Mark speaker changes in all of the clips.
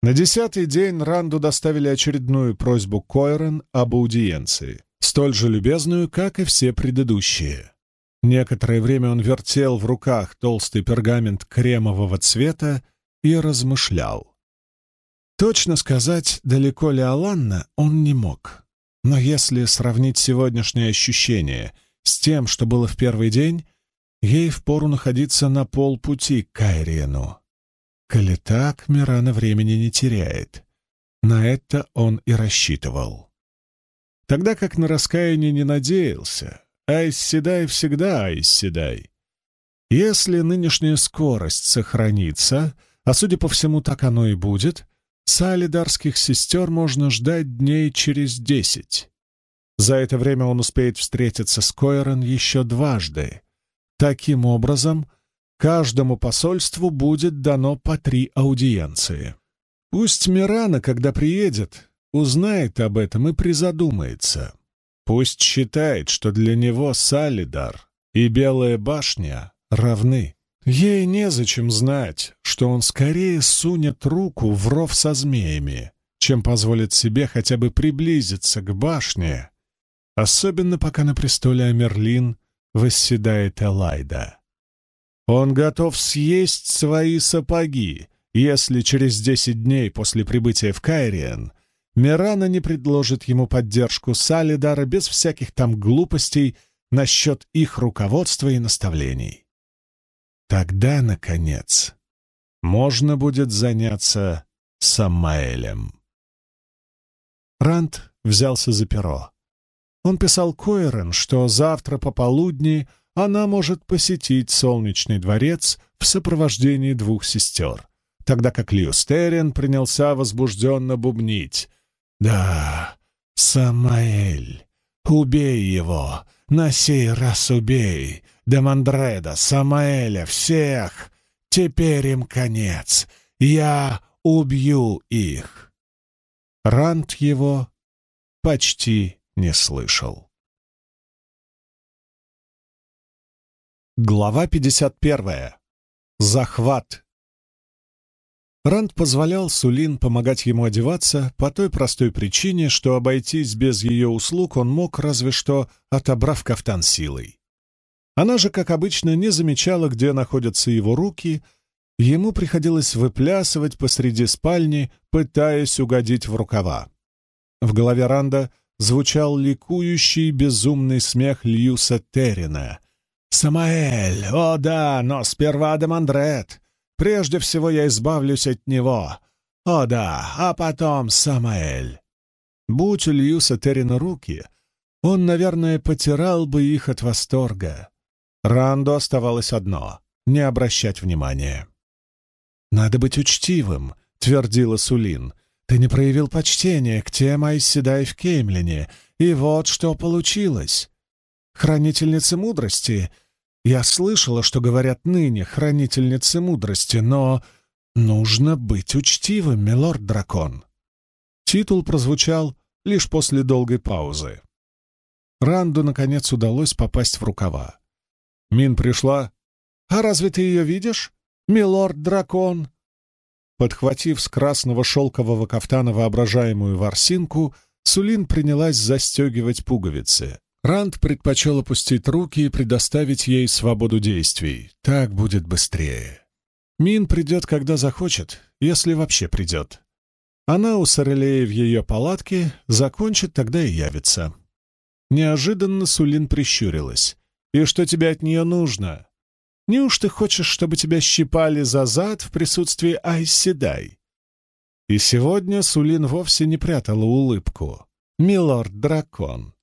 Speaker 1: На десятый день Ранду доставили очередную просьбу Койрен об аудиенции, столь же любезную, как и все предыдущие. Некоторое время он вертел в руках толстый пергамент кремового цвета и размышлял. Точно сказать, далеко ли Аланна, он не мог. Но если сравнить сегодняшнее ощущение с тем, что было в первый день, ей впору находиться на полпути к Кайриену. Коли так, Мирана времени не теряет. На это он и рассчитывал. Тогда как на раскаяние не надеялся, Айсседай всегда Айсседай. Если нынешняя скорость сохранится, а судя по всему так оно и будет, салидарских сестер можно ждать дней через десять. За это время он успеет встретиться с Койрон еще дважды. Таким образом, Каждому посольству будет дано по три аудиенции. Пусть Мирана, когда приедет, узнает об этом и призадумается. Пусть считает, что для него Салидар и Белая башня равны. Ей незачем знать, что он скорее сунет руку в ров со змеями, чем позволит себе хотя бы приблизиться к башне, особенно пока на престоле Амерлин восседает Элайда. Он готов съесть свои сапоги, если через десять дней после прибытия в Кайриен Мирана не предложит ему поддержку Салидара без всяких там глупостей насчет их руководства и наставлений. Тогда, наконец, можно будет заняться Самаэлем. Ранд взялся за перо. Он писал Койрен, что завтра пополудни она может посетить Солнечный дворец в сопровождении двух сестер, тогда как Лиустерин принялся возбужденно бубнить. «Да, Самаэль, убей его, на сей раз убей, Демандреда, Самаэля, всех! Теперь им конец, я убью их!» Рант его почти не слышал. Глава 51. Захват. Ранд позволял Сулин помогать ему одеваться по той простой причине, что обойтись без ее услуг он мог, разве что отобрав кафтан силой. Она же, как обычно, не замечала, где находятся его руки, ему приходилось выплясывать посреди спальни, пытаясь угодить в рукава. В голове Ранда звучал ликующий безумный смех Льюса Террина — «Самаэль! О да, но сперва Демандрет! Прежде всего я избавлюсь от него! О да, а потом Самаэль!» Будь у Льюса Террина руки, он, наверное, потирал бы их от восторга. Ранду оставалось одно — не обращать внимания. «Надо быть учтивым», — твердила Сулин. «Ты не проявил почтения к тем Айседай в Кеймлине, и вот что получилось хранительницы мудрости. Я слышала, что говорят ныне хранительницы мудрости, но нужно быть учтивым, милорд-дракон». Титул прозвучал лишь после долгой паузы. Ранду, наконец, удалось попасть в рукава. Мин пришла. «А разве ты ее видишь, милорд-дракон?» Подхватив с красного шелкового кафтана воображаемую ворсинку, Сулин принялась застегивать пуговицы. Ранд предпочел опустить руки и предоставить ей свободу действий. Так будет быстрее. Мин придет, когда захочет, если вообще придет. Она у Сорелея в ее палатке, закончит, тогда и явится. Неожиданно Сулин прищурилась. «И что тебе от нее нужно? Неужто хочешь, чтобы тебя щипали за зад в присутствии Айседай?» И сегодня Сулин вовсе не прятала улыбку. «Милорд-дракон,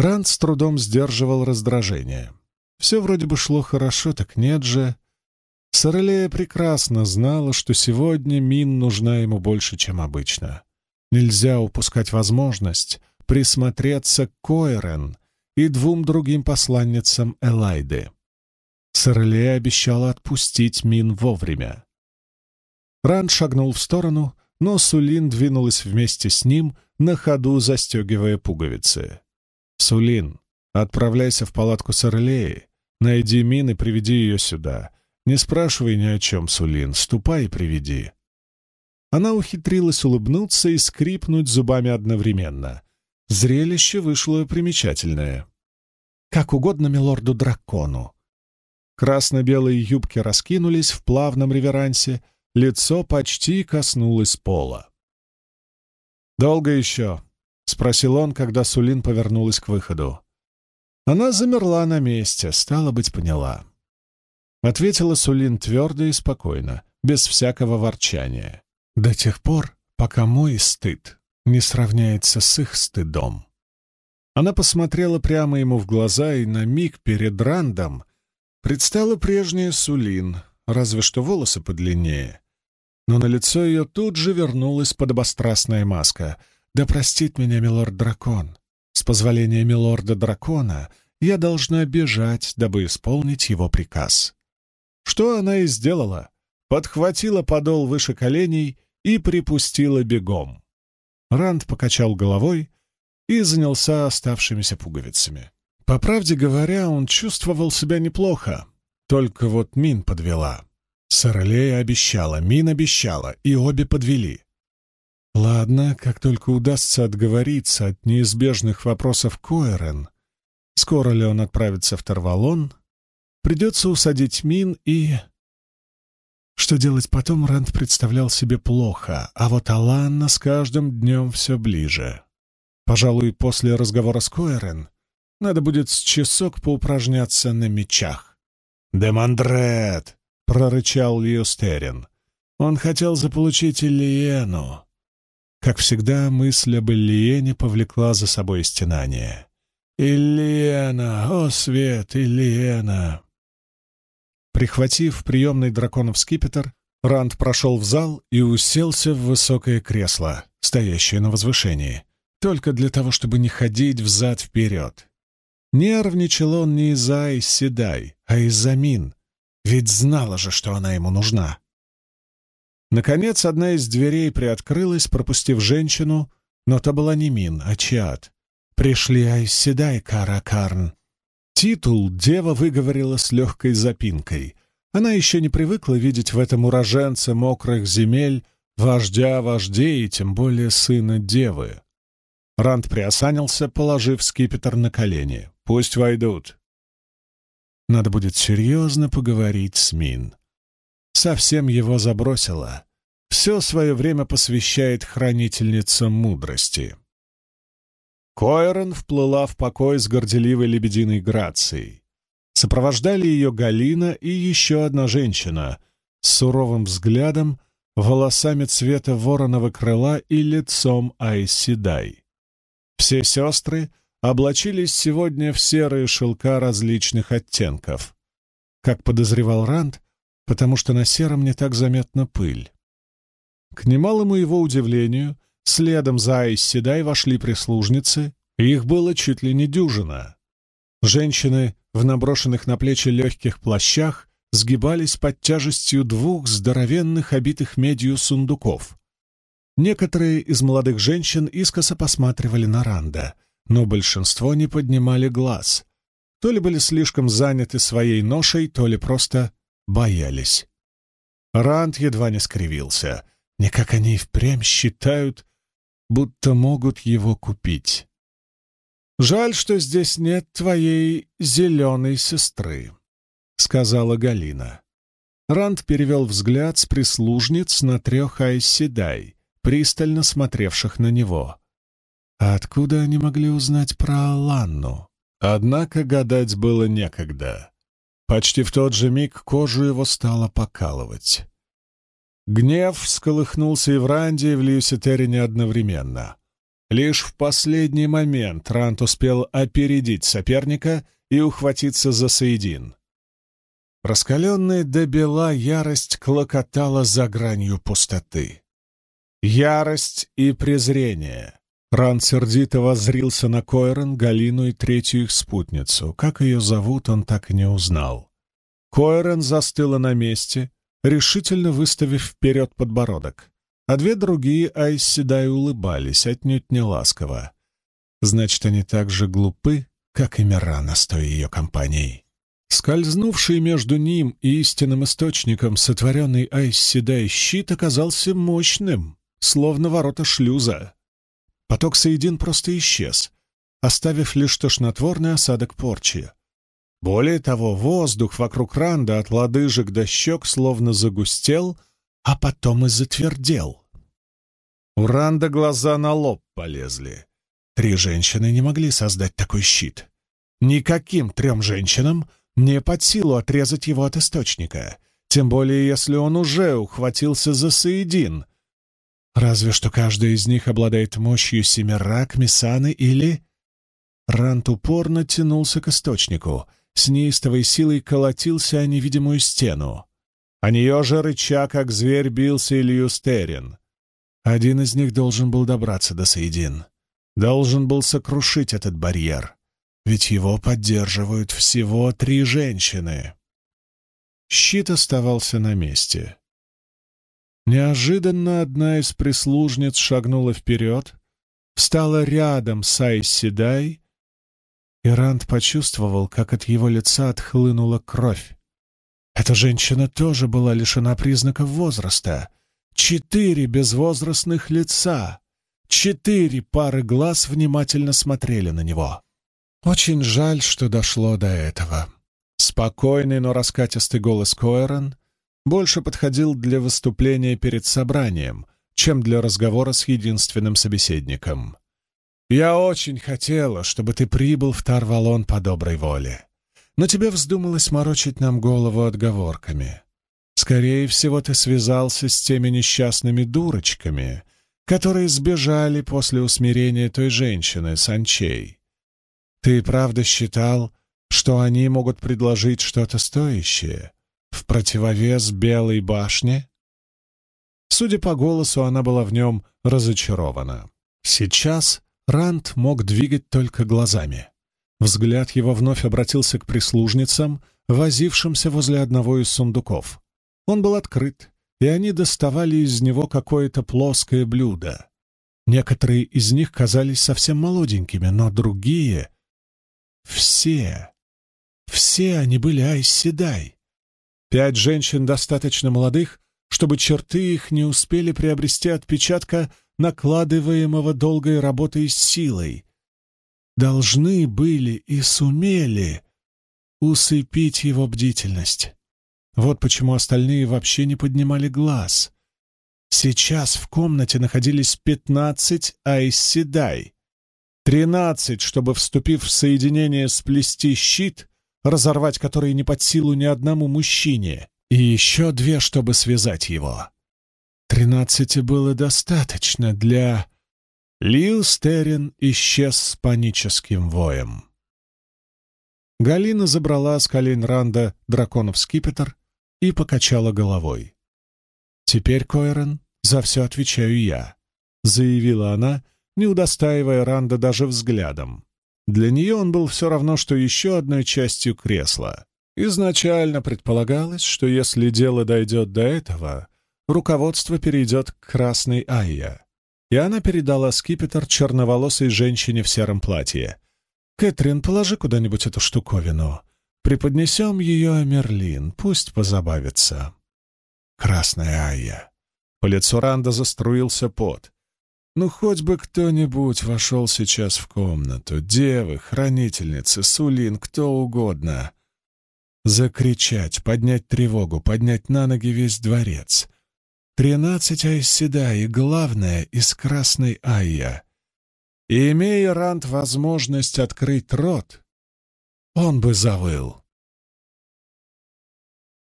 Speaker 1: Ранд с трудом сдерживал раздражение. Все вроде бы шло хорошо, так нет же. Сорелея прекрасно знала, что сегодня Мин нужна ему больше, чем обычно. Нельзя упускать возможность присмотреться к Койрен и двум другим посланницам Элайды. Сорелея обещала отпустить Мин вовремя. Ранд шагнул в сторону, но Сулин двинулась вместе с ним, на ходу застегивая пуговицы. «Сулин, отправляйся в палатку с Орлеей, найди Мин и приведи ее сюда. Не спрашивай ни о чем, Сулин, ступай и приведи». она ухитрилась улыбнуться и скрипнуть зубами одновременно. Зрелище вышло примечательное. «Как угодно милорду-дракону». Красно-белые юбки раскинулись в плавном реверансе, лицо почти коснулось пола. «Долго еще?» — спросил он, когда Сулин повернулась к выходу. Она замерла на месте, стало быть, поняла. Ответила Сулин твердо и спокойно, без всякого ворчания. До тех пор, пока мой стыд не сравняется с их стыдом. Она посмотрела прямо ему в глаза и на миг перед Рандом предстала прежняя Сулин, разве что волосы подлиннее. Но на лицо ее тут же вернулась подобострастная маска. «Да простит меня милорд-дракон. С позволения милорда-дракона я должна бежать, дабы исполнить его приказ». Что она и сделала. Подхватила подол выше коленей и припустила бегом. Ранд покачал головой и занялся оставшимися пуговицами. По правде говоря, он чувствовал себя неплохо, только вот Мин подвела. Сорелея обещала, Мин обещала, и обе подвели. Ладно, как только удастся отговориться от неизбежных вопросов Коэрен, скоро ли он отправится в Тарвалон, придется усадить Мин и... Что делать потом, Рэнд представлял себе плохо, а вот Аланна с каждым днем все ближе. Пожалуй, после разговора с Коэрен надо будет с часок поупражняться на мечах. «Демандрет!» — прорычал Лиостерин. Он хотел заполучить Ильену. Как всегда, мысль об Ильене повлекла за собой стенание. «Ильена! О, свет! Ильена!» Прихватив приемный драконов скипетр, Ранд прошел в зал и уселся в высокое кресло, стоящее на возвышении, только для того, чтобы не ходить взад-вперед. Нервничал он не из-за Седай, а из-за Мин, ведь знала же, что она ему нужна. Наконец, одна из дверей приоткрылась, пропустив женщину, но то была не Мин, а Чиат. «Пришли Айседай, Каракарн», Титул дева выговорила с легкой запинкой. Она еще не привыкла видеть в этом уроженце мокрых земель вождя вождей, и тем более сына девы. Ранд приосанился, положив скипетр на колени. «Пусть войдут». Надо будет серьезно поговорить с Мин. Совсем его забросило. Все свое время посвящает хранительницам мудрости. Койрон вплыла в покой с горделивой лебединой грацией. Сопровождали ее Галина и еще одна женщина с суровым взглядом, волосами цвета вороного крыла и лицом Айседай. Все сестры облачились сегодня в серые шелка различных оттенков. Как подозревал Ранд, потому что на сером не так заметна пыль. К немалому его удивлению — Следом за Айсседай вошли прислужницы, их было чуть ли не дюжина. Женщины в наброшенных на плечи легких плащах сгибались под тяжестью двух здоровенных, обитых медью сундуков. Некоторые из молодых женщин искоса посматривали на Ранда, но большинство не поднимали глаз. То ли были слишком заняты своей ношей, то ли просто боялись. Ранд едва не скривился. Не как они впрямь считают, будто могут его купить. «Жаль, что здесь нет твоей зеленой сестры», — сказала Галина. Ранд перевел взгляд с прислужниц на трех Айседай, пристально смотревших на него. А откуда они могли узнать про Аланну? Однако гадать было некогда. Почти в тот же миг кожу его стало покалывать. Гнев всколыхнулся и в Ранде, и в Льюситерине одновременно. Лишь в последний момент Рант успел опередить соперника и ухватиться за Саидин. Раскаленная до бела ярость клокотала за гранью пустоты. Ярость и презрение. Ран сердито воззрился на Койрон, Галину и третью их спутницу. Как ее зовут, он так и не узнал. Койрон застыла на месте, решительно выставив вперед подбородок, а две другие Айсседай улыбались, отнюдь не ласково. Значит, они так же глупы, как и Мирана с той ее компанией. Скользнувший между ним и истинным источником сотворенный Айсседай щит оказался мощным, словно ворота шлюза. Поток соедин просто исчез, оставив лишь тошнотворный осадок порчи. Более того, воздух вокруг Ранда от лодыжек до щек словно загустел, а потом и затвердел. У Ранда глаза на лоб полезли. Три женщины не могли создать такой щит. Никаким трем женщинам не под силу отрезать его от источника, тем более если он уже ухватился за Саидин. Разве что каждая из них обладает мощью Семирак, Мисаны или... Рант упорно тянулся к источнику, с неистовой силой колотился о невидимую стену. А нее же рыча, как зверь, бился Ильюстерин. Один из них должен был добраться до Саидин. Должен был сокрушить этот барьер ведь его поддерживают всего три женщины. Щит оставался на месте. Неожиданно одна из прислужниц шагнула вперед, встала рядом с Айсседай, и Ранд почувствовал, как от его лица отхлынула кровь. Эта женщина тоже была лишена признаков возраста. Четыре безвозрастных лица, четыре пары глаз внимательно смотрели на него. Очень жаль, что дошло до этого. Спокойный, но раскатистый голос Коэрон больше подходил для выступления перед собранием, чем для разговора с единственным собеседником. «Я очень хотела, чтобы ты прибыл в Тарвалон по доброй воле, но тебе вздумалось морочить нам голову отговорками. Скорее всего, ты связался с теми несчастными дурочками, которые сбежали после усмирения той женщины, Санчей. Ты правда считал, что они могут предложить что-то стоящее в противовес Белой башне? Судя по голосу, она была в нем разочарована. Сейчас Рант мог двигать только глазами. Взгляд его вновь обратился к прислужницам, возившимся возле одного из сундуков. Он был открыт, и они доставали из него какое-то плоское блюдо. Некоторые из них казались совсем молоденькими, но другие все. Все они были Айсседай. Пять женщин достаточно молодых, чтобы черты их не успели приобрести отпечатка накладываемого долгой работой с силой. Должны были и сумели усыпить его бдительность. Вот почему остальные вообще не поднимали глаз. Сейчас в комнате находились пятнадцать Айсседай. Тринадцать, чтобы, вступив в соединение, сплести щит, разорвать который не под силу ни одному мужчине, и еще две, чтобы связать его. Тринадцати было достаточно для... Лил Стерин исчез с паническим воем. Галина забрала с колен Ранда драконов скипетр и покачала головой. «Теперь, Койрон, за все отвечаю я», — заявила она, не удостаивая Ранда даже взглядом. Для нее он был все равно, что еще одной частью кресла. Изначально предполагалось, что если дело дойдет до этого, руководство перейдет к красной Айя. И она передала скипетр черноволосой женщине в сером платье. «Кэтрин, положи куда-нибудь эту штуковину. Преподнесем ее Мерлин, пусть позабавится». Красная Айя. По лицу Ранда заструился пот. Ну, хоть бы кто-нибудь вошел сейчас в комнату. Девы, хранительницы, Сулин, кто угодно. Закричать, поднять тревогу, поднять на ноги весь дворец. Тринадцать айседа и, главное, из красной айя. И, имея Рант возможность открыть рот, он бы завыл.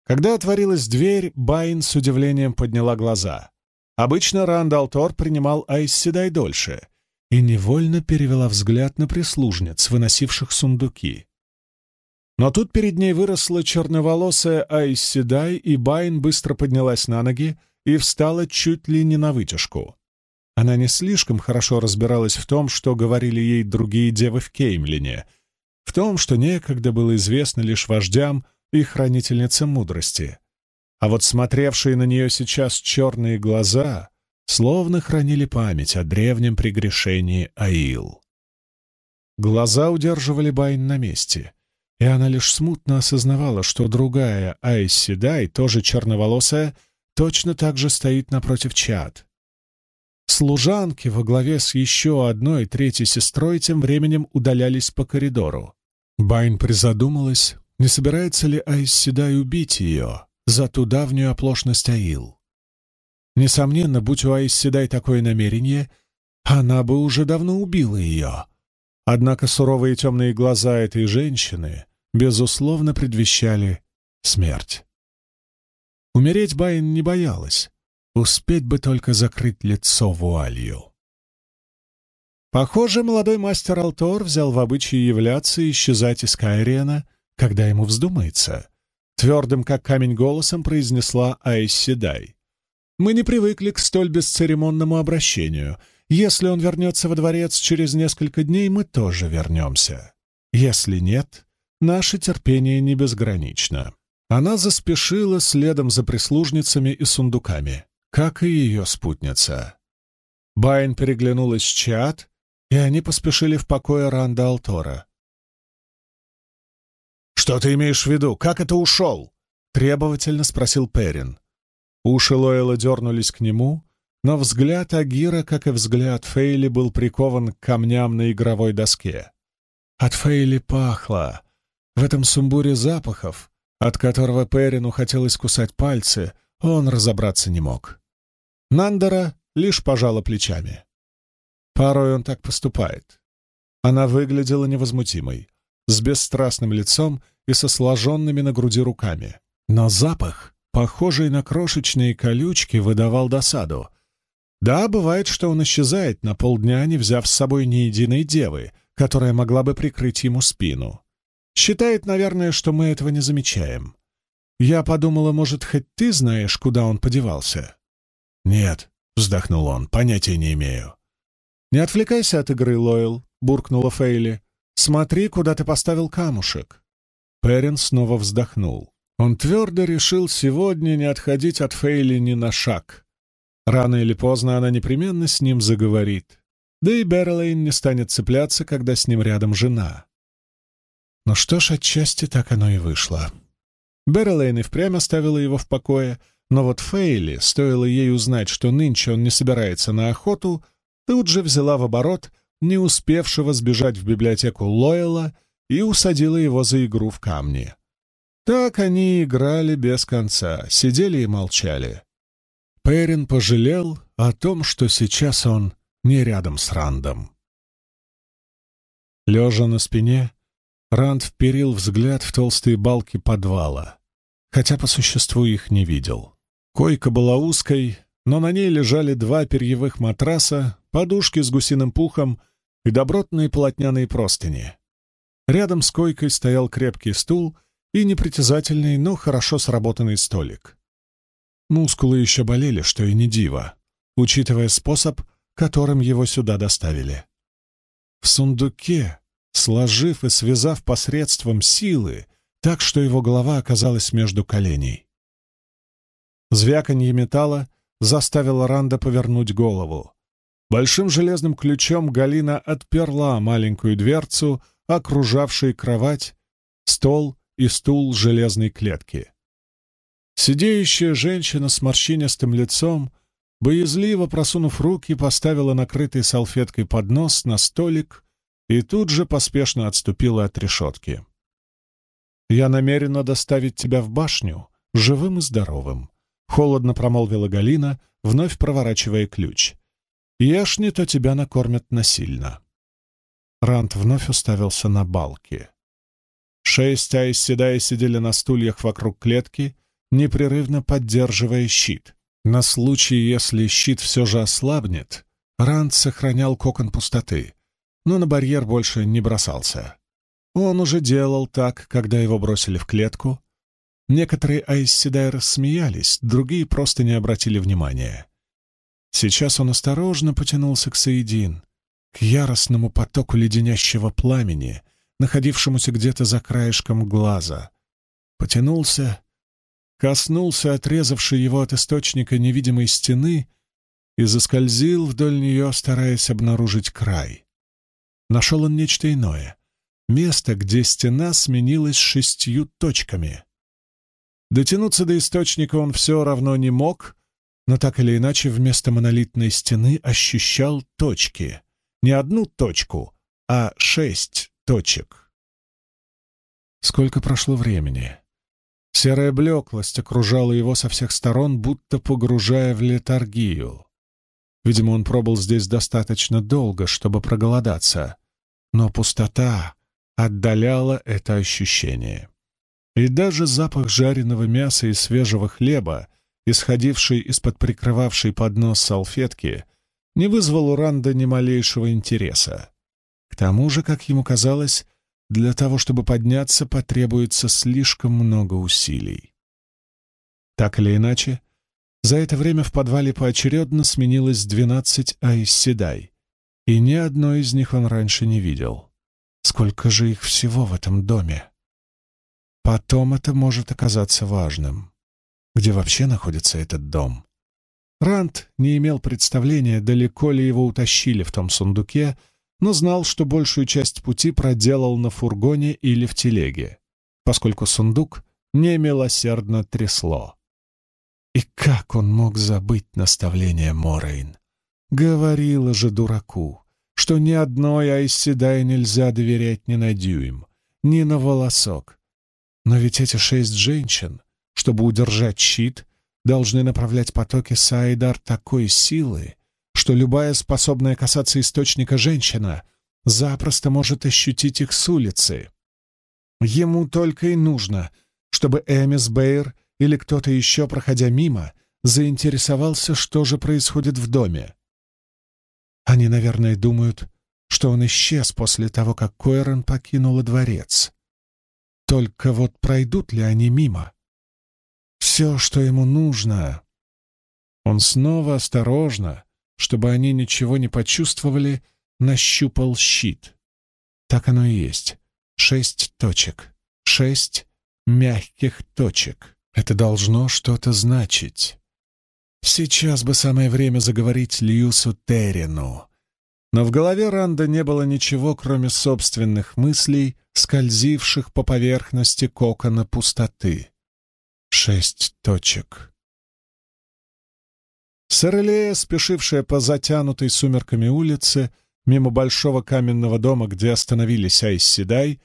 Speaker 1: Когда отворилась дверь, Байн с удивлением подняла глаза. Обычно Рандал Тор принимал Айсседай дольше и невольно перевела взгляд на прислужниц, выносивших сундуки. Но тут перед ней выросла черноволосая Айсседай, и Байн быстро поднялась на ноги и встала чуть ли не на вытяжку. Она не слишком хорошо разбиралась в том, что говорили ей другие девы в Кеймлине, в том, что некогда было известно лишь вождям и хранительницам мудрости. А вот смотревшие на нее сейчас черные глаза словно хранили память о древнем прегрешении Аил. Глаза удерживали Байн на месте, и она лишь смутно осознавала, что другая Айси Дай, тоже черноволосая, точно так же стоит напротив чад. Служанки во главе с еще одной третьей сестрой тем временем удалялись по коридору. Байн призадумалась, не собирается ли Айси Дай убить ее за ту давнюю оплошность Аил. Несомненно, будь у Айси Дай такое намерение, она бы уже давно убила ее. Однако суровые темные глаза этой женщины безусловно, предвещали смерть. Умереть Байн не боялась, успеть бы только закрыть лицо вуалью. Похоже, молодой мастер Алтор взял в обычай являться и исчезать из Кайрена, когда ему вздумается. Твердым, как камень, голосом произнесла Айси. «Мы не привыкли к столь бесцеремонному обращению. Если он вернется во дворец через несколько дней, мы тоже вернемся. Если нет, Наше терпение не безгранично. Она заспешила следом за прислужницами и сундуками, как и ее спутница. Байн переглянулась с чат, и они поспешили в покое Ранда Алтора. «Что ты имеешь в виду? Как это ушел?» — требовательно спросил Перин. Уши Лойла дернулись к нему, но взгляд Агира, как и взгляд Фейли, был прикован к камням на игровой доске. От Фейли пахло, в этом сумбуре запахов, от которого Перину хотелось кусать пальцы, он разобраться не мог. Нандера лишь пожала плечами. Порой он так поступает. Она выглядела невозмутимой, с бесстрастным лицом и со сложенными на груди руками. Но запах, похожий на крошечные колючки, выдавал досаду. Да, бывает, что он исчезает на полдня, не взяв с собой ни единой девы, которая могла бы прикрыть ему спину. Считает, наверное, что мы этого не замечаем. Я подумала, может, хоть ты знаешь, куда он подевался?» «Нет», — вздохнул он, — «понятия не имею». «Не отвлекайся от игры, Лойл», — буркнула Фейли. «Смотри, куда ты поставил камушек». Перин снова вздохнул. Он твердо решил сегодня не отходить от Фейли ни на шаг. Рано или поздно она непременно с ним заговорит. Да и Берлейн не станет цепляться, когда с ним рядом жена. Ну что ж, отчасти так оно и вышло. Беррилейн и впрямь оставила его в покое, но вот Фейли, стоило ей узнать, что нынче он не собирается на охоту, тут же взяла в оборот не успевшего сбежать в библиотеку Лойла и усадила его за игру в камни. Так они играли без конца, сидели и молчали. Перин пожалел о том, что сейчас он не рядом с Рандом. Лежа на спине, Ранд вперил взгляд в толстые балки подвала, хотя по существу их не видел. Койка была узкой, но на ней лежали два перьевых матраса, подушки с гусиным пухом и добротные полотняные простыни. Рядом с койкой стоял крепкий стул и непритязательный, но хорошо сработанный столик. Мускулы еще болели, что и не диво, учитывая способ, которым его сюда доставили. В сундуке сложив и связав посредством силы, так что его голова оказалась между коленей. Звяканье металла заставило Ранда повернуть голову. Большим железным ключом Галина отперла маленькую дверцу, окружавшую кровать, стол и стул железной клетки. Сидеющая женщина с морщинистым лицом, боязливо просунув руки, поставила накрытый салфеткой поднос на столик и тут же поспешно отступила от решетки. «Я намерена доставить тебя в башню, живым и здоровым», — холодно промолвила Галина, вновь проворачивая ключ. «Ешь не, то тебя накормят насильно». Рант вновь уставился на балки. Шесть Айс седая сидели на стульях вокруг клетки, непрерывно поддерживая щит. На случай, если щит все же ослабнет, Рант сохранял кокон пустоты, но на барьер больше не бросался. Он уже делал так, когда его бросили в клетку. Некоторые айсседайры смеялись, другие просто не обратили внимания. Сейчас он осторожно потянулся к Саидин, к яростному потоку леденящего пламени, находившемуся где-то за краешком глаза. Потянулся, коснулся отрезавшей его от источника невидимой стены и заскользил вдоль нее, стараясь обнаружить край. Нашел он нечто иное. место, где стена сменилась шестью точками. Дотянуться до источника он все равно не мог, но так или иначе вместо монолитной стены ощущал точки. Не одну точку, а шесть точек. Сколько прошло времени? Серая блеклость окружала его со всех сторон, будто погружая в летаргию. Видимо, он пробыл здесь достаточно долго, чтобы проголодаться, но пустота отдаляла это ощущение. И даже запах жареного мяса и свежего хлеба, исходивший из-под прикрывавшей поднос салфетки, не вызвал у Ранда ни малейшего интереса. К тому же, как ему казалось, для того, чтобы подняться, потребуется слишком много усилий. Так или иначе, за это время в подвале поочередно сменилось двенадцать айсседай, и ни одной из них он раньше не видел. Сколько же их всего в этом доме? Потом это может оказаться важным. Где вообще находится этот дом? Рант не имел представления, далеко ли его утащили в том сундуке, но знал, что большую часть пути проделал на фургоне или в телеге, поскольку сундук немилосердно трясло. И как он мог забыть наставление Морейн? Говорила же дураку, что ни одной Айсседай нельзя доверять ни на дюйм, ни на волосок. Но ведь эти шесть женщин, чтобы удержать щит, должны направлять потоки Саидар такой силы, что любая способная касаться источника женщина запросто может ощутить их с улицы. Ему только и нужно, чтобы Эмис Бейр или кто-то еще, проходя мимо, заинтересовался, что же происходит в доме. Они, наверное, думают, что он исчез после того, как Койрон покинула дворец. Только вот пройдут ли они мимо? Все, что ему нужно. Он снова осторожно, чтобы они ничего не почувствовали, нащупал щит. Так оно и есть. Шесть точек. Шесть мягких точек. Это должно что-то значить. Сейчас бы самое время заговорить Льюсу Террину. Но в голове Ранда не было ничего, кроме собственных мыслей, скользивших по поверхности кокона пустоты. Шесть точек. Сорелея, спешившая по затянутой сумерками улице, мимо большого каменного дома, где остановились Айсседай,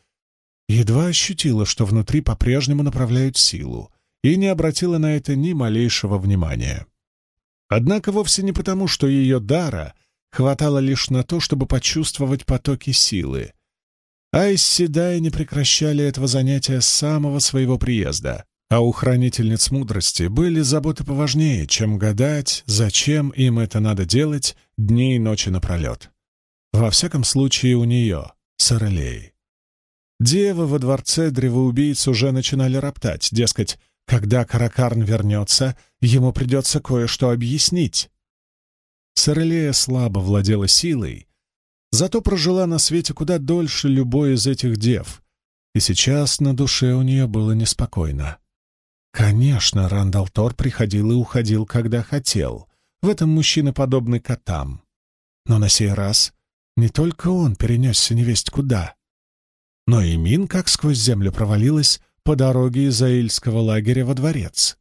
Speaker 1: едва ощутила, что внутри по-прежнему направляют силу, и не обратила на это ни малейшего внимания. Однако вовсе не потому, что ее дара хватало лишь на то, чтобы почувствовать потоки силы. Айсседай не прекращали этого занятия с самого своего приезда. А у хранительниц мудрости были заботы поважнее, чем гадать, зачем им это надо делать дни и ночи напролет. Во всяком случае, у нее, Сорелей. Девы во дворце древоубийц уже начинали роптать, дескать, когда Каракарн вернется, ему придется кое-что объяснить. Сорелея слабо владела силой, зато прожила на свете куда дольше любой из этих дев, и сейчас на душе у нее было неспокойно. Конечно, Рандал Тор приходил и уходил, когда хотел. В этом мужчина подобный котам. Но на сей раз не только он перенесся невесть куда, но и Мин как сквозь землю провалилась по дороге из Аильского лагеря во дворец.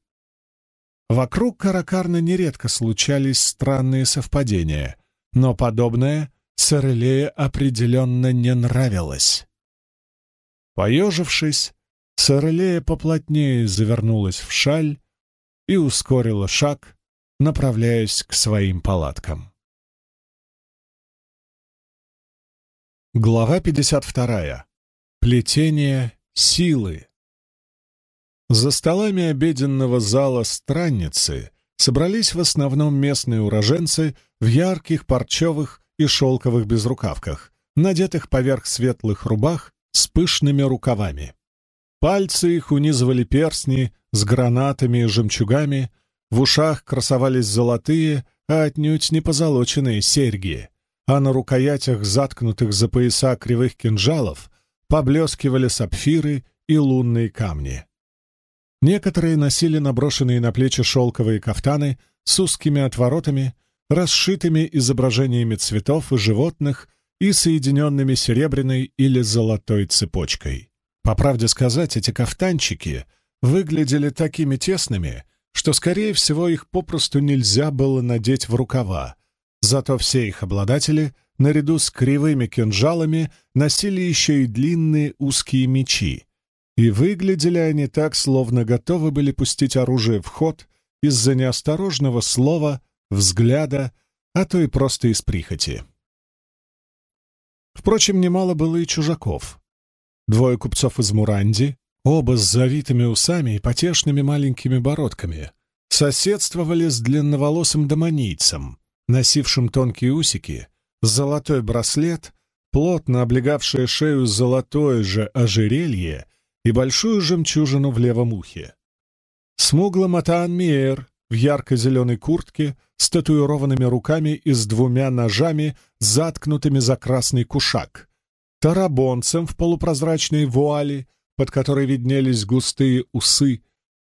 Speaker 1: Вокруг Каракарна нередко случались странные совпадения, но подобное Сорелее определенно не нравилось. Поежившись, Сорелея поплотнее завернулась в шаль и ускорила шаг, направляясь к своим палаткам. Глава 52. Плетение силы. За столами обеденного зала странницы собрались в основном местные уроженцы в ярких парчевых и шелковых безрукавках, надетых поверх светлых рубах с пышными рукавами. Пальцы их унизывали перстни с гранатами и жемчугами, в ушах красовались золотые, а отнюдь не позолоченные серьги, а на рукоятях, заткнутых за пояса кривых кинжалов, поблескивали сапфиры и лунные камни. Некоторые носили наброшенные на плечи шелковые кафтаны с узкими отворотами, расшитыми изображениями цветов и животных и соединенными серебряной или золотой цепочкой. По правде сказать, эти кафтанчики выглядели такими тесными, что, скорее всего, их попросту нельзя было надеть в рукава, зато все их обладатели, наряду с кривыми кинжалами, носили еще и длинные узкие мечи, и выглядели они так, словно готовы были пустить оружие в ход из-за неосторожного слова, взгляда, а то и просто из прихоти. Впрочем, немало было и чужаков. Двое купцов из Муранди, оба с завитыми усами и потешными маленькими бородками, соседствовали с длинноволосым домонийцем, носившим тонкие усики, золотой браслет, плотно облегавшее шею золотое же ожерелье и большую жемчужину в левом ухе. Смуглым Атаан Миер в ярко-зеленой куртке с татуированными руками и с двумя ножами, заткнутыми за красный кушак, тарабонцем в полупрозрачной вуали, под которой виднелись густые усы,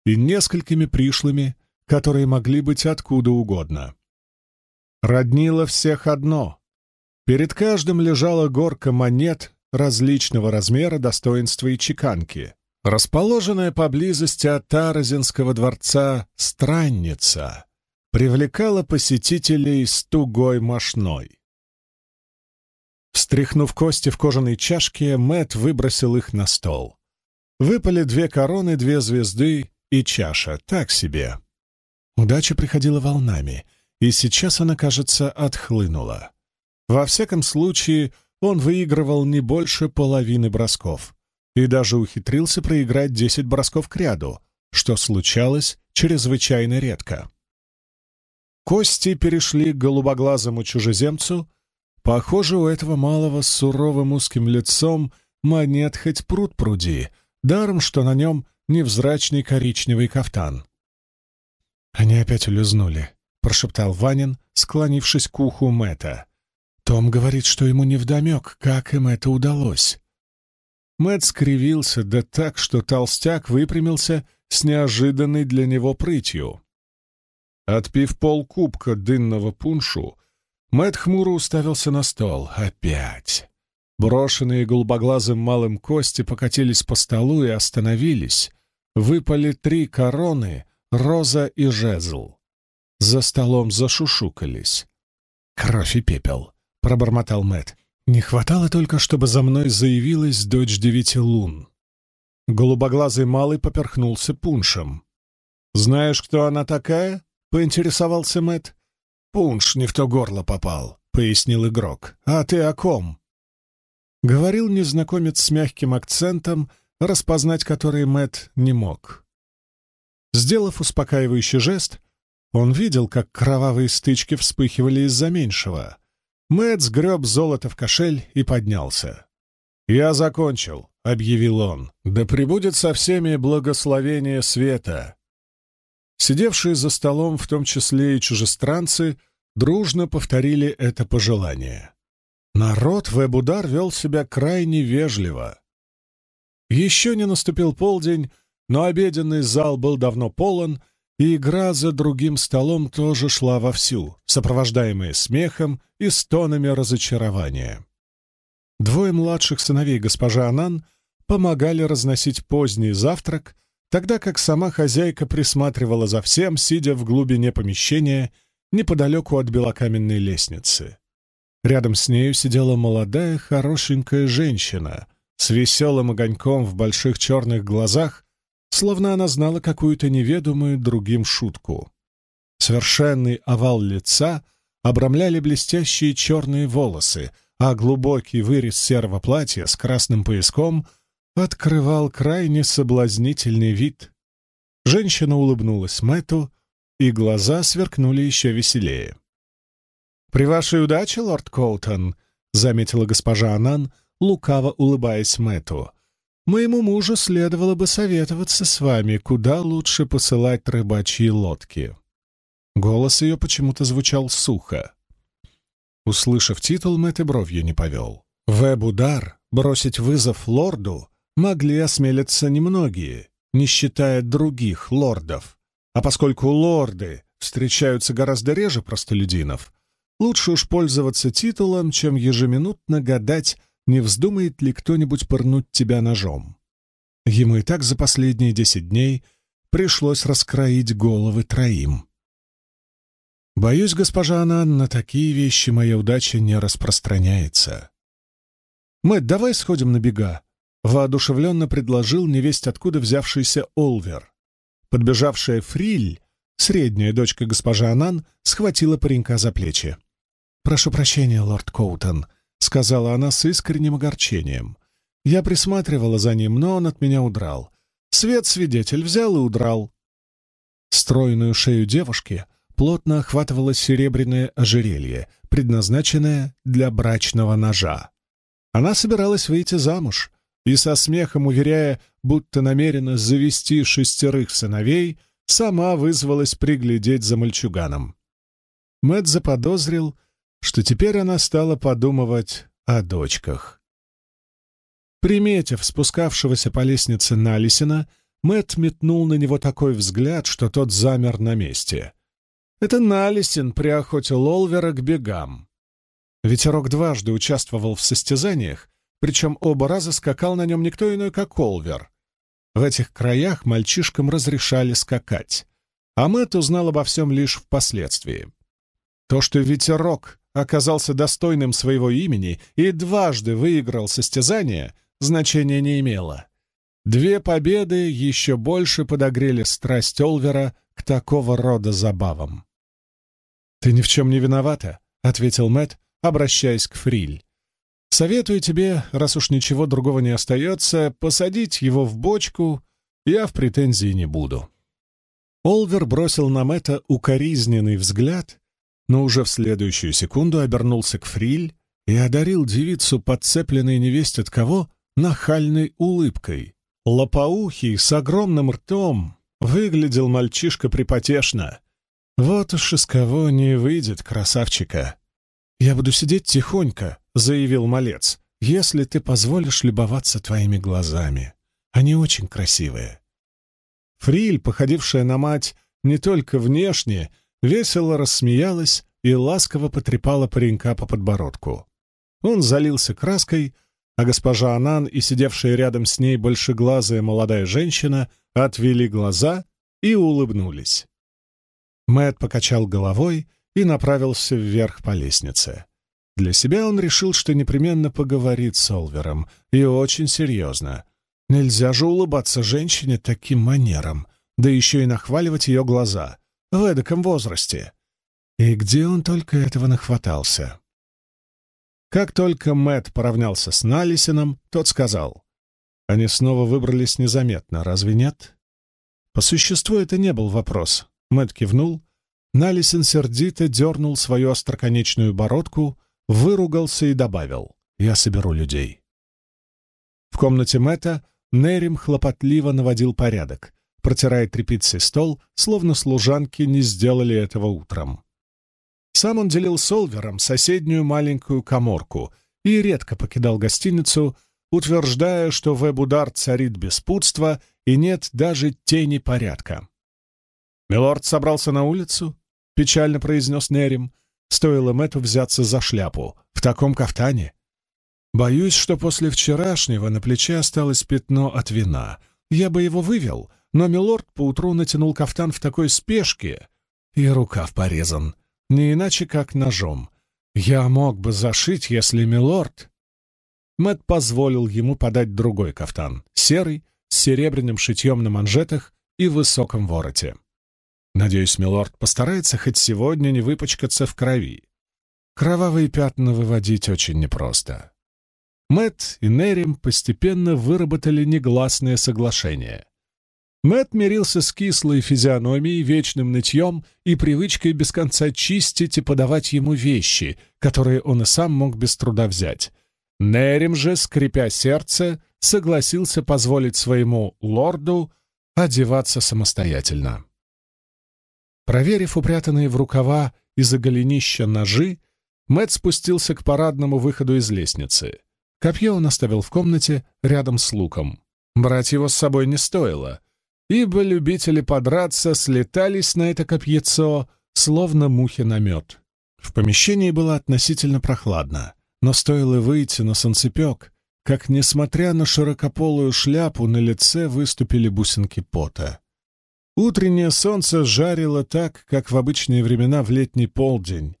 Speaker 1: и несколькими пришлыми, которые могли быть откуда угодно. Роднило всех одно. Перед каждым лежала горка монет различного размера, достоинства и чеканки. Расположенная поблизости от Таразинского дворца странница привлекала посетителей с тугой мошной. Встряхнув кости в кожаной чашке, Мэт выбросил их на стол. Выпали две короны, две звезды и чаша, так себе. Удача приходила волнами, и сейчас она, кажется, отхлынула. Во всяком случае, он выигрывал не больше половины бросков и даже ухитрился проиграть десять бросков к ряду, что случалось чрезвычайно редко. Кости перешли к голубоглазому чужеземцу. Похоже, у этого малого с суровым узким лицом монет хоть пруд пруди, даром, что на нем невзрачный коричневый кафтан. «Они опять улизнули», — прошептал Ванин, склонившись к уху Мэтта. Том говорит, что ему невдомек, как им это удалось. Мэтт скривился, да так, что толстяк выпрямился с неожиданной для него прытью. Отпив полкубка дынного пуншу, Мэтт хмуро уставился на стол. Опять. Брошенные голубоглазым малым кости покатились по столу и остановились. Выпали три короны, роза и жезл. За столом зашушукались. Кровь и пепел. — пробормотал Мэт. «Не хватало только, чтобы за мной заявилась дочь девяти лун». Голубоглазый малый поперхнулся пуншем. «Знаешь, кто она такая?» — поинтересовался Мэт. «Пунш не в то горло попал», — пояснил игрок. «А ты о ком?» Говорил незнакомец с мягким акцентом, распознать который Мэт не мог. Сделав успокаивающий жест, он видел, как кровавые стычки вспыхивали из-за меньшего — Мэтт сгреб золото в кошель и поднялся. «Я закончил», — объявил он. «Да пребудет со всеми благословение света». Сидевшие за столом, в том числе и чужестранцы, дружно повторили это пожелание. Народ в Эбудар вел себя крайне вежливо. Еще не наступил полдень, но обеденный зал был давно полон, и игра за другим столом тоже шла вовсю, сопровождаемая смехом и стонами разочарования. Двое младших сыновей госпожи Анан помогали разносить поздний завтрак, тогда как сама хозяйка присматривала за всем, сидя в глубине помещения неподалеку от белокаменной лестницы. Рядом с нею сидела молодая, хорошенькая женщина с веселым огоньком в больших черных глазах словно она знала какую-то неведомую другим шутку. Совершенный овал лица обрамляли блестящие черные волосы, а глубокий вырез серого платья с красным пояском открывал крайне соблазнительный вид. Женщина улыбнулась Мэтту, и глаза сверкнули еще веселее. «При вашей удаче, лорд Коутон», — заметила госпожа Анан, лукаво улыбаясь Мэтту, Моему мужу следовало бы советоваться с вами, куда лучше посылать рыбачьи лодки». Голос ее почему-то звучал сухо. Услышав титул, Мэтт и бровью не повел. В Эбудар бросить вызов лорду могли осмелиться немногие, не считая других лордов. А поскольку лорды встречаются гораздо реже простолюдинов, Лучше уж пользоваться титулом, чем ежеминутно гадать, не вздумает ли кто-нибудь пырнуть тебя ножом. Ему и так за последние десять дней пришлось раскроить головы троим. Боюсь, госпожа Анан, на такие вещи моя удача не распространяется. Мэтт, давай сходим на бега, — воодушевленно предложил невесть откуда взявшийся Олвер. Подбежавшая Фриль, средняя дочка госпожи Анан, схватила паренька за плечи. «Прошу прощения, лорд Коутон», — сказала она с искренним огорчением. Я присматривала за ним, но он от меня удрал. Свет-свидетель взял и удрал. Стройную шею девушки плотно охватывало серебряное ожерелье, предназначенное для брачного ножа. Она собиралась выйти замуж и со смехом уверяя, будто намерена завести шестерых сыновей, сама вызвалась приглядеть за мальчуганом. Мэт заподозрил, что теперь она стала подумывать о дочках. Приметив спускавшегося по лестнице Налисина, Мэт метнул на него такой взгляд, что тот замер на месте. Это Налисин приохотил Олвера к бегам. Ветерок дважды участвовал в состязаниях, причем оба раза скакал на нем никто иной, как Олвер. В этих краях мальчишкам разрешали скакать, а Мэтт узнал обо всем лишь впоследствии. То, что ветерок оказался достойным своего имени и дважды выиграл состязание, значения не имело. Две победы еще больше подогрели страсть Олвера к такого рода забавам. «Ты ни в чем не виновата», — ответил Мэт, обращаясь к Фриль. «Советую тебе, раз уж ничего другого не остается, посадить его в бочку, я в претензии не буду». Олвер бросил на Мэтта укоризненный взгляд, но уже в следующую секунду обернулся к Фриль и одарил девицу, подцепленной невесть от кого, нахальной улыбкой. Лопоухий с огромным ртом выглядел мальчишка припотешно. Вот уж из кого не выйдет красавчика. «Я буду сидеть тихонько», — заявил малец, «если ты позволишь любоваться твоими глазами. Они очень красивые». Фриль, походившая на мать не только внешне, весело рассмеялась и ласково потрепала паренька по подбородку. Он залился краской, а госпожа Анан и сидевшая рядом с ней большеглазая молодая женщина отвели глаза и улыбнулись. Мэт покачал головой и направился вверх по лестнице. Для себя он решил, что непременно поговорит с Олвером, и очень серьезно. Нельзя же улыбаться женщине таким манером, да еще и нахваливать ее глаза в эдаком возрасте. И где он только этого нахватался? Как только Мэт поравнялся с Налисином, тот сказал. Они снова выбрались незаметно, разве нет? По существу это не был вопрос. Мэт кивнул. Налисин сердито дернул свою остроконечную бородку, выругался и добавил. «Я соберу людей». В комнате Мэта Нерим хлопотливо наводил порядок, протирая тряпицей стол, словно служанки не сделали этого утром. Сам он делил с Олвером соседнюю маленькую коморку и редко покидал гостиницу, утверждая, что в Эбудар царит беспутство и нет даже тени порядка. «Милорд собрался на улицу?» — печально произнес Нерим. Стоило Мэтту взяться за шляпу. «В таком кафтане?» «Боюсь, что после вчерашнего на плече осталось пятно от вина. Я бы его вывел, но милорд поутру натянул кафтан в такой спешке, и рукав порезан. Не иначе, как ножом. Я мог бы зашить, если милорд...» Мэт позволил ему подать другой кафтан, серый, с серебряным шитьем на манжетах и высоком вороте. Надеюсь, милорд постарается хоть сегодня не выпачкаться в крови. Кровавые пятна выводить очень непросто. Мэт и Нерим постепенно выработали негласное соглашение. Мэт мирился с кислой физиономией, вечным нытьем и привычкой без конца чистить и подавать ему вещи, которые он и сам мог без труда взять. Нерим же, скрипя сердце, согласился позволить своему лорду одеваться самостоятельно. Проверив упрятанные в рукава из-за голенища ножи, Мэт спустился к парадному выходу из лестницы. Копье он оставил в комнате рядом с луком. Брать его с собой не стоило — ибо любители подраться слетались на это копьецо, словно мухи на мед. В помещении было относительно прохладно, но стоило выйти на солнцепек, как, несмотря на широкополую шляпу, на лице выступили бусинки пота. Утреннее солнце жарило так, как в обычные времена в летний полдень,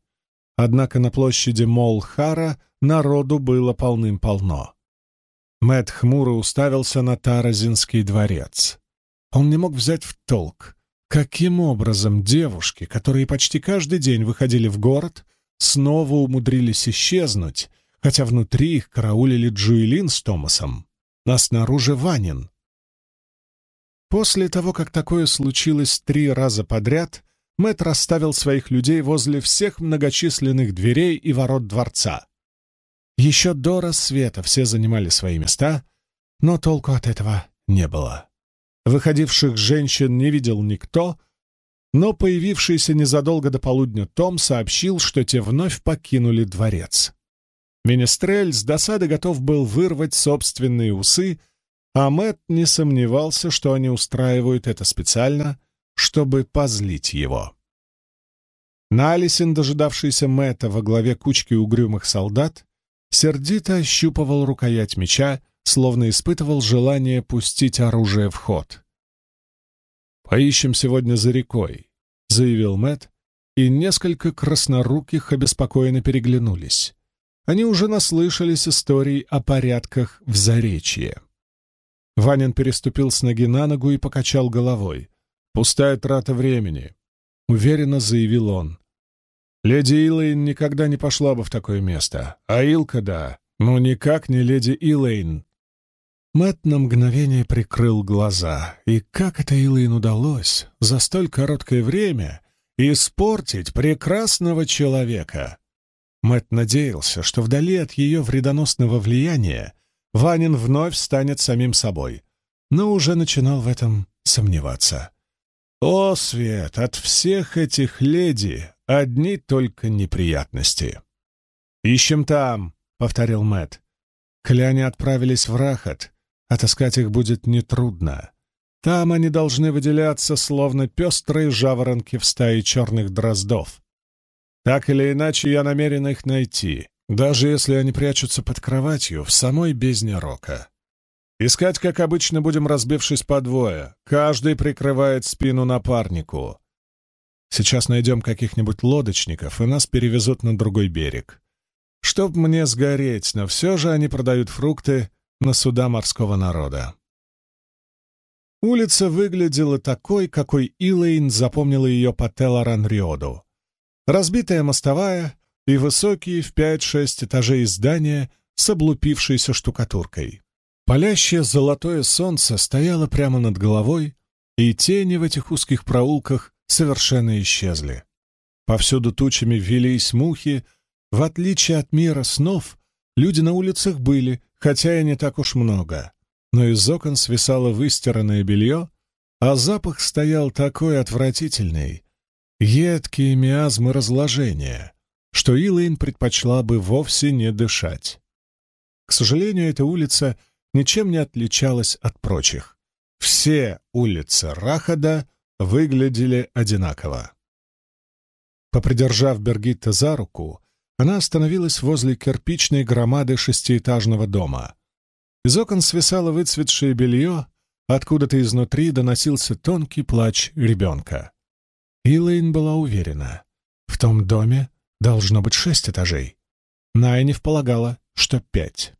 Speaker 1: однако на площади Молхара народу было полным-полно. Мэт хмуро уставился на Таразинский дворец. Он не мог взять в толк, каким образом девушки, которые почти каждый день выходили в город, снова умудрились исчезнуть, хотя внутри их караулили Джуэлин с Томасом, а снаружи Ванин. После того, как такое случилось три раза подряд, Мэт расставил своих людей возле всех многочисленных дверей и ворот дворца. Еще до рассвета все занимали свои места, но толку от этого не было. Выходивших женщин не видел никто, но появившийся незадолго до полудня Том сообщил, что те вновь покинули дворец. Министрель с досады готов был вырвать собственные усы, а Мэт не сомневался, что они устраивают это специально, чтобы позлить его. Налисин, дожидавшийся Мэтта во главе кучки угрюмых солдат, сердито ощупывал рукоять меча, словно испытывал желание пустить оружие в ход. «Поищем сегодня за рекой», — заявил Мэт, и несколько красноруких обеспокоенно переглянулись. Они уже наслышались историй о порядках в Заречье. Ванин переступил с ноги на ногу и покачал головой. «Пустая трата времени», — уверенно заявил он. «Леди Илэйн никогда не пошла бы в такое место, а Илка — да, но никак не леди Илэйн». Мэтт на мгновение прикрыл глаза, и как это Илэйн удалось за столь короткое время испортить прекрасного человека? Мэтт надеялся, что вдали от ее вредоносного влияния Ванин вновь станет самим собой, но уже начинал в этом сомневаться. О, Свет, от всех этих леди одни только неприятности. «Ищем там», — повторил Мэтт. Кляне отправились в Рахат, отыскать их будет нетрудно. Там они должны выделяться, словно пестрые жаворонки в стае черных дроздов. Так или иначе, я намерен их найти, даже если они прячутся под кроватью в самой бездне рока. Искать, как обычно, будем разбившись по двое. Каждый прикрывает спину напарнику. Сейчас найдем каких-нибудь лодочников, и нас перевезут на другой берег. Чтоб мне сгореть, но все же они продают фрукты на суда морского народа. Улица выглядела такой, какой Илэйн запомнила ее по Телоран-Риоду. Разбитая мостовая и высокие в пять-шесть этажей здания с облупившейся штукатуркой. Палящее золотое солнце стояло прямо над головой, и тени в этих узких проулках совершенно исчезли. Повсюду тучами велись мухи, в отличие от мира снов, люди на улицах были, хотя и не так уж много. Но из окон свисало выстиранное белье, а запах стоял такой отвратительный, едкие миазмы разложения, что Илэйн предпочла бы вовсе не дышать. К сожалению, эта улица ничем не отличалась от прочих. Все улицы Рахада выглядели одинаково. Попридержав Бергитта за руку, она остановилась возле кирпичной громады шестиэтажного дома. Из окон свисало выцветшее белье, откуда-то изнутри доносился тонкий плач ребенка. Илэйн была уверена. В том доме должно быть шесть этажей. Найниф полагала, что пять.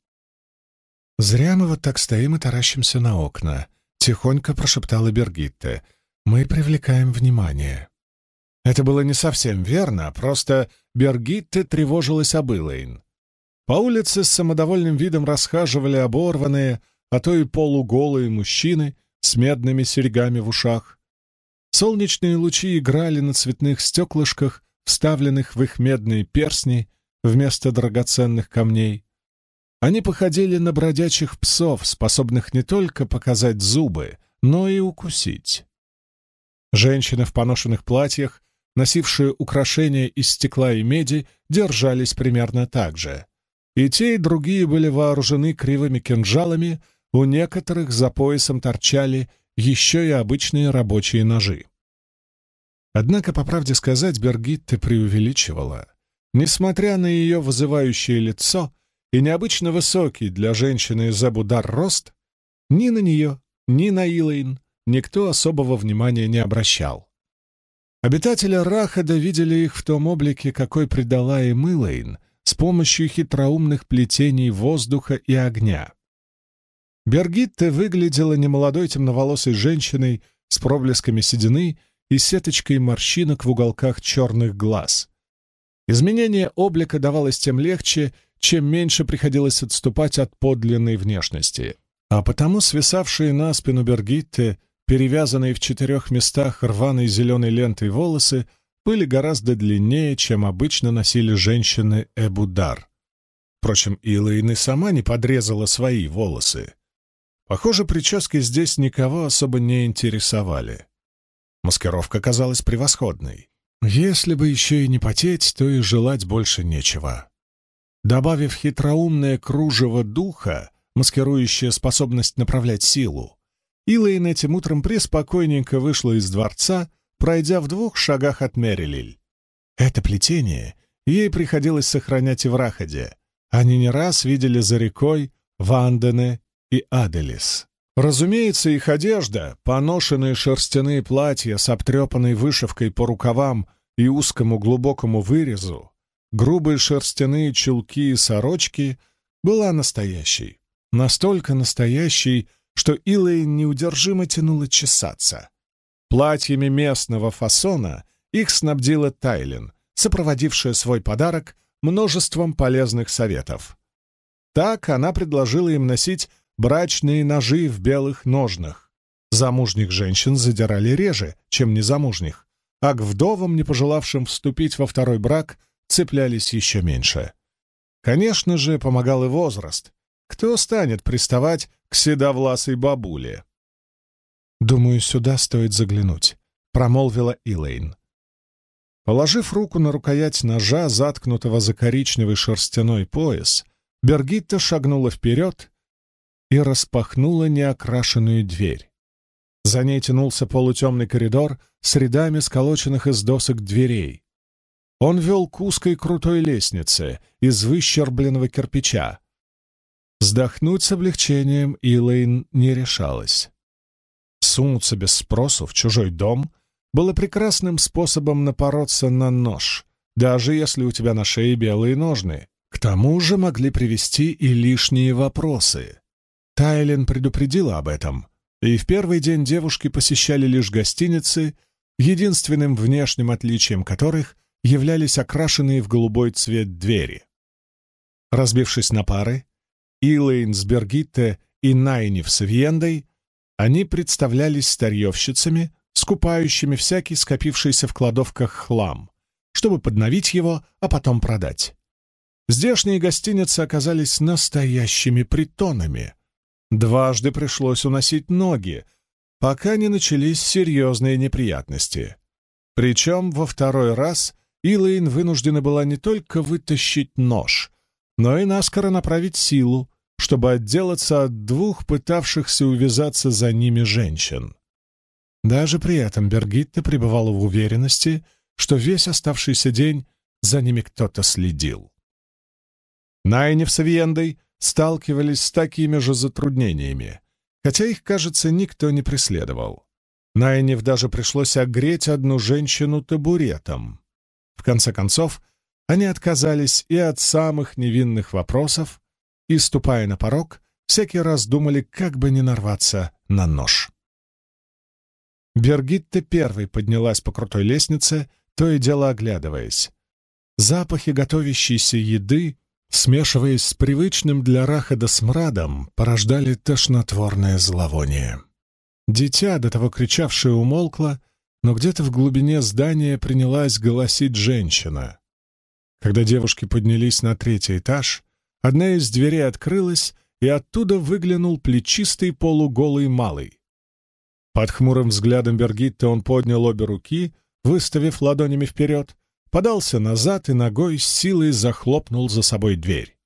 Speaker 1: «Зря мы вот так стоим и таращимся на окна», — тихонько прошептала Бергитте. «Мы привлекаем внимание». Это было не совсем верно, просто Бергитте тревожилась об Илэйн. По улице с самодовольным видом расхаживали оборванные, а то и полуголые мужчины с медными серьгами в ушах. Солнечные лучи играли на цветных стеклышках, вставленных в их медные перстни вместо драгоценных камней. Они походили на бродячих псов, способных не только показать зубы, но и укусить. Женщины в поношенных платьях, носившие украшения из стекла и меди, держались примерно так же. И те, и другие были вооружены кривыми кинжалами, у некоторых за поясом торчали еще и обычные рабочие ножи. Однако, по правде сказать, Бергитте преувеличивала. несмотря на ее вызывающее лицо и необычно высокий для женщины из Эбудар рост, ни на нее, ни на Илэйн никто особого внимания не обращал. Обитатели Рахада видели их в том облике, какой придала им Илэйн, с помощью хитроумных плетений воздуха и огня. Бергитте выглядела немолодой темноволосой женщиной с проблесками седины и сеточкой морщинок в уголках черных глаз. Изменение облика давалось тем легче, чем меньше приходилось отступать от подлинной внешности. А потому свисавшие на спину Бергитте, перевязанные в четырех местах рваной зеленой лентой волосы, были гораздо длиннее, чем обычно носили женщины Эбудар. Впрочем, Илайн и сама не подрезала свои волосы. Похоже, прически здесь никого особо не интересовали. Маскировка казалась превосходной. Если бы еще и не потеть, то и желать больше нечего. Добавив хитроумное кружево духа, маскирующее способность направлять силу, Илайн этим утром преспокойненько вышла из дворца, пройдя в двух шагах от Мерилиль. Это плетение ей приходилось сохранять и в Рахаде. Они не раз видели за рекой Вандене и Аделис. Разумеется, их одежда, поношенные шерстяные платья с обтрепанной вышивкой по рукавам и узкому глубокому вырезу, грубые шерстяные чулки и сорочки, была настоящей. Настолько настоящей, что Илэйн неудержимо тянула чесаться. Платьями местного фасона их снабдила Тайлин, сопроводившая свой подарок множеством полезных советов. Так она предложила им носить брачные ножи в белых ножнах. Замужних женщин задирали реже, чем незамужних, а к вдовам, не пожелавшим вступить во второй брак, цеплялись еще меньше. Конечно же, помогал и возраст. Кто станет приставать к седовласой бабуле? «Думаю, сюда стоит заглянуть», — промолвила Илэйн. Положив руку на рукоять ножа, заткнутого за коричневый шерстяной пояс, Бергитта шагнула вперед и распахнула неокрашенную дверь. За ней тянулся полутемный коридор с рядами сколоченных из досок дверей. Он вел к узкой крутой лестнице из выщербленного кирпича. Вздохнуть с облегчением Илэйн не решалась. Сунуться без спросу в чужой дом было прекрасным способом напороться на нож, даже если у тебя на шее белые ножны. К тому же могли привести и лишние вопросы. Тайлен предупредила об этом, и в первый день девушки посещали лишь гостиницы, единственным внешним отличием которых являлись окрашенные в голубой цвет двери. Разбившись на пары, Илэйн с Бергитте и Найниф с Вьендой они представлялись старьевщицами, скупающими всякий скопившийся в кладовках хлам, чтобы подновить его, а потом продать. Здешние гостиницы оказались настоящими притонами. Дважды пришлось уносить ноги, пока не начались серьезные неприятности. Причем во второй раз Илэйн вынуждена была не только вытащить нож, но и наскоро направить силу, чтобы отделаться от двух пытавшихся увязаться за ними женщин. Даже при этом Бергитта пребывала в уверенности, что весь оставшийся день за ними кто-то следил. Найнев с Авиендой сталкивались с такими же затруднениями, хотя их, кажется, никто не преследовал. Найнев даже пришлось огреть одну женщину табуретом. В конце концов, они отказались и от самых невинных вопросов, и, ступая на порог, всякий раз думали, как бы не нарваться на нож. Бергитта первой поднялась по крутой лестнице, то и дело оглядываясь. Запахи готовящейся еды, смешиваясь с привычным для Рахада смрадом, порождали тошнотворное зловоние. Дитя, до того кричавшее, умолкло, но где-то в глубине здания принялась голосить женщина. Когда девушки поднялись на третий этаж, Одна из дверей открылась, и оттуда выглянул плечистый полуголый малый. Под хмурым взглядом Бергитта он поднял обе руки, выставив ладонями вперед, подался назад и ногой с силой захлопнул за собой дверь.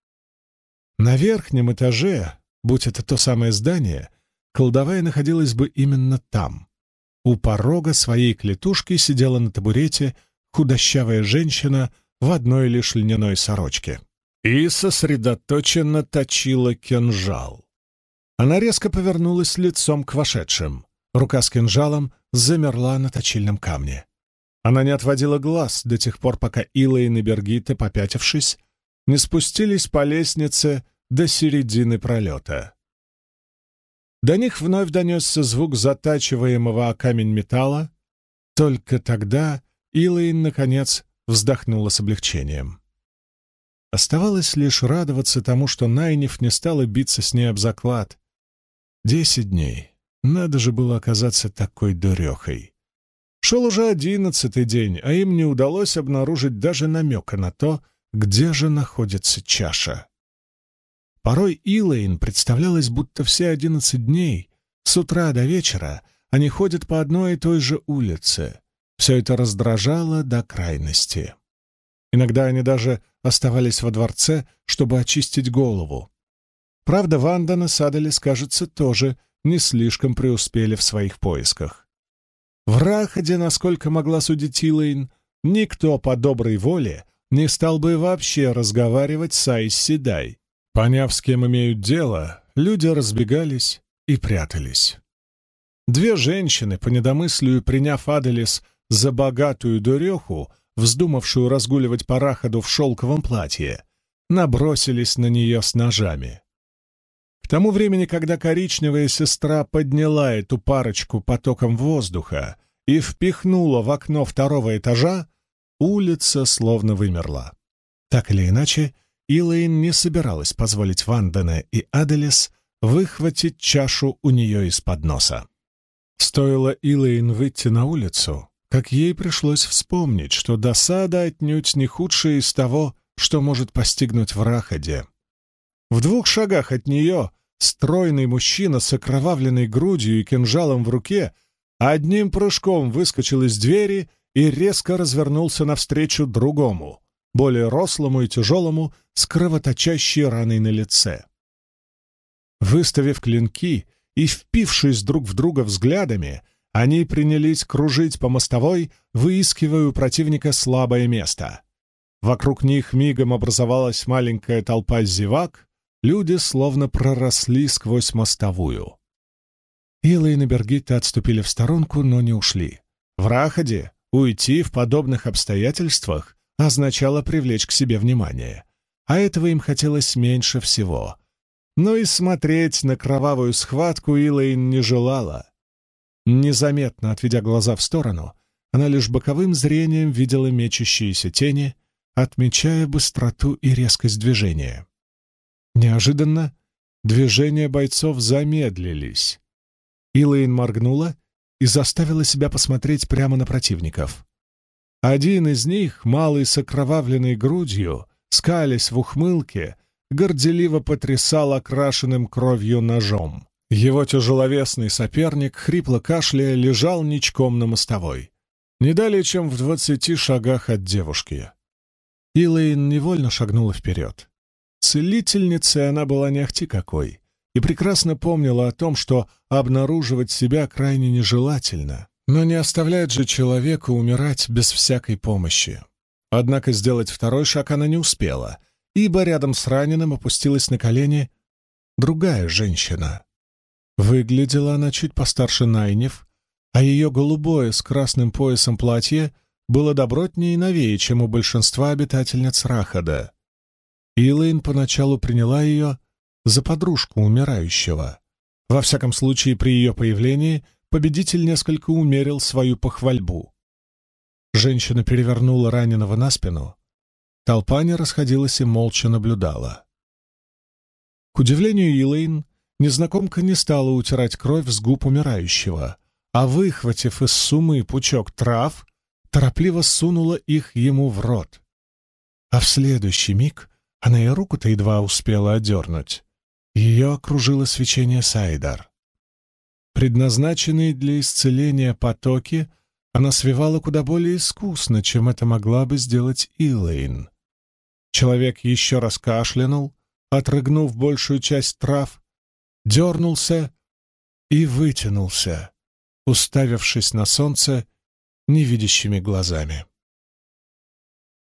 Speaker 1: На верхнем этаже, будь это то самое здание, колдовая находилась бы именно там. У порога своей клетушки сидела на табурете худощавая женщина в одной лишь льняной сорочке и сосредоточенно точила кинжал. Она резко повернулась лицом к вошедшим. Рука с кинжалом замерла на точильном камне. Она не отводила глаз до тех пор, пока Илайн и Бергита, попятившись, не спустились по лестнице до середины пролета. До них вновь донесся звук затачиваемого о камень металла. Только тогда Илайн, наконец, вздохнула с облегчением. Оставалось лишь радоваться тому, что Найниф не стала биться с ней об заклад. Десять дней. Надо же было оказаться такой дурехой. Шел уже одиннадцатый день, а им не удалось обнаружить даже намека на то, где же находится чаша. Порой Илэйн представлялось, будто все одиннадцать дней, с утра до вечера, они ходят по одной и той же улице. Все это раздражало до крайности. Иногда они даже оставались во дворце, чтобы очистить голову. Правда, Вандана с Адалис, кажется, тоже не слишком преуспели в своих поисках. В Рахаде, насколько могла судить Илэйн, никто по доброй воле не стал бы вообще разговаривать с Айс Седай. Поняв, с кем имеют дело, люди разбегались и прятались. Две женщины, по недомыслию приняв Аделис за богатую дуреху, вздумавшую разгуливать по Рахаду в шелковом платье, набросились на нее с ножами. К тому времени, когда коричневая сестра подняла эту парочку потоком воздуха и впихнула в окно второго этажа, улица словно вымерла. Так или иначе, Илэйн не собиралась позволить Вандене и Аделес выхватить чашу у нее из-под носа. Стоило Илэйн выйти на улицу, как ей пришлось вспомнить, что досада отнюдь не худшая из того, что может постигнуть в Рахаде. В двух шагах от нее стройный мужчина с окровавленной грудью и кинжалом в руке одним прыжком выскочил из двери и резко развернулся навстречу другому, более рослому и тяжелому, с кровоточащей раной на лице. Выставив клинки и впившись друг в друга взглядами, они принялись кружить по мостовой, выискивая у противника слабое место. Вокруг них мигом образовалась маленькая толпа зевак, люди словно проросли сквозь мостовую. Ила и Набергитта отступили в сторонку, но не ушли. В Рахаде уйти в подобных обстоятельствах означало привлечь к себе внимание, а этого им хотелось меньше всего. Но и смотреть на кровавую схватку Илэйн не желала. Незаметно отведя глаза в сторону, она лишь боковым зрением видела мечущиеся тени, отмечая быстроту и резкость движения. Неожиданно движения бойцов замедлились. Илэйн моргнула и заставила себя посмотреть прямо на противников. Один из них, малый с окровавленной грудью, скалясь в ухмылке, горделиво потрясал окрашенным кровью ножом. Его тяжеловесный соперник, хрипло кашляя, лежал ничком на мостовой. Не далее, чем в двадцати шагах от девушки. Илэйн невольно шагнула вперед. Целительницей она была не ахти какой и прекрасно помнила о том, что обнаруживать себя крайне нежелательно, но не оставляет же человека умирать без всякой помощи. Однако сделать второй шаг она не успела, ибо рядом с раненым опустилась на колени другая женщина. Выглядела она чуть постарше Найнев, а ее голубое с красным поясом платье было добротнее и новее, чем у большинства обитательниц Рахада. Илэйн поначалу приняла ее за подружку умирающего. Во всяком случае, при ее появлении победитель несколько умерил свою похвальбу. Женщина перевернула раненого на спину. Толпа не расходилась и молча наблюдала. К удивлению Илэйн, незнакомка не стала утирать кровь с губ умирающего, а, выхватив из сумы пучок трав, торопливо сунула их ему в рот. А в следующий миг она и руку-то едва успела одернуть. Ее окружило свечение Сайдар. Предназначенные для исцеления потоки она свивала куда более искусно, чем это могла бы сделать Илэйн. Человек еще раз кашлянул, отрыгнув большую часть трав, дернулся и вытянулся, уставившись на солнце невидящими глазами.